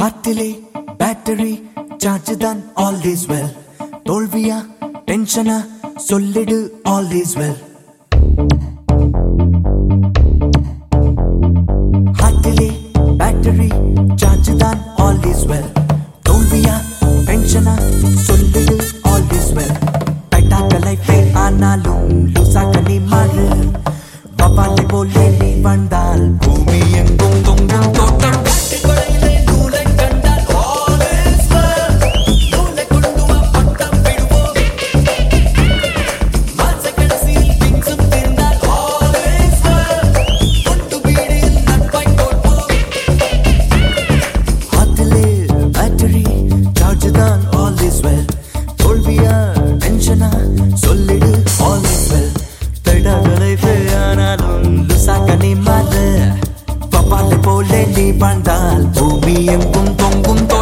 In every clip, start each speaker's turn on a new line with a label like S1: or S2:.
S1: ஹார்ட்டிலே battery charge தான் all is well தோல்வியா டென்ஷனா சொல்லிடு ஆல் இஸ் வெல் ஹார்ட்டிலே பேட்டரி சார்ஜ் தான் ஆல் இஸ் வெல் டென்ஷனா சொல்லிடு ஆல் இஸ் வெல் டைட்டாக ஆனாலும் லுசாக்க நீ மாறு பப்பாலை போலே நீ பூமி எங்கும் தொங்கும் தோட்டம்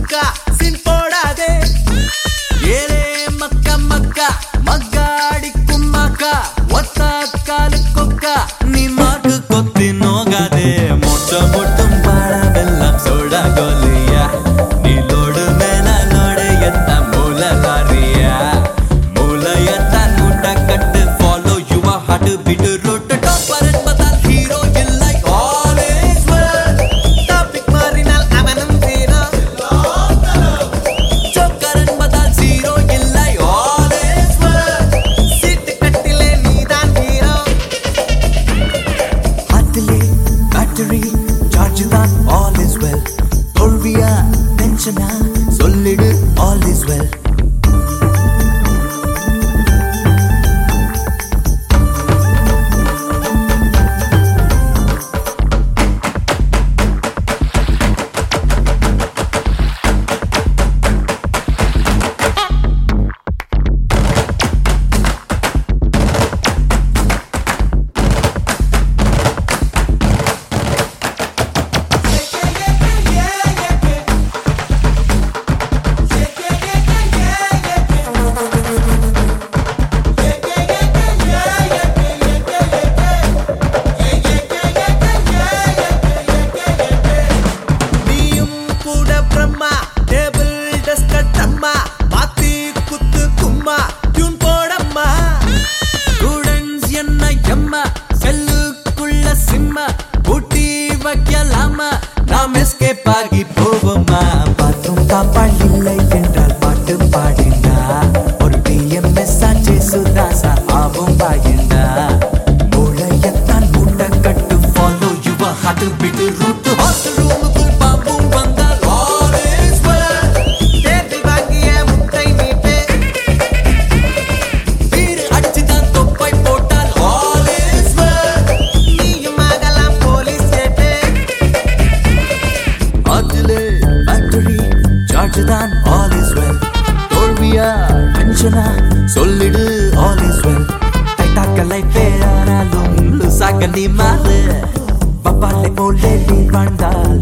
S1: Luca. நாம் போவோமா பாத்ரூம் தாப்பாள் இல்லை என்றால் பாட்டு பாடினா. ஒரு டிஎம்எஸ் ஆச்சு சுதாசா ஆவும் பாயினா மூளையத்தான் மூட்டை கட்டு ஃபாலோ யுவ ஹாட்டு பிட்டு ரூட்டு ஹாஸ்டல் இஸ் வெல் தோல்வியா டென்ஷனா? சொல்லிடு ஆல் இஸ் வெல் டைட்டாக்க லைஃபே ஆனாலும் லூசாக்க நீ மாறு பப்பாலை போலே நீ வாழ்ந்தால்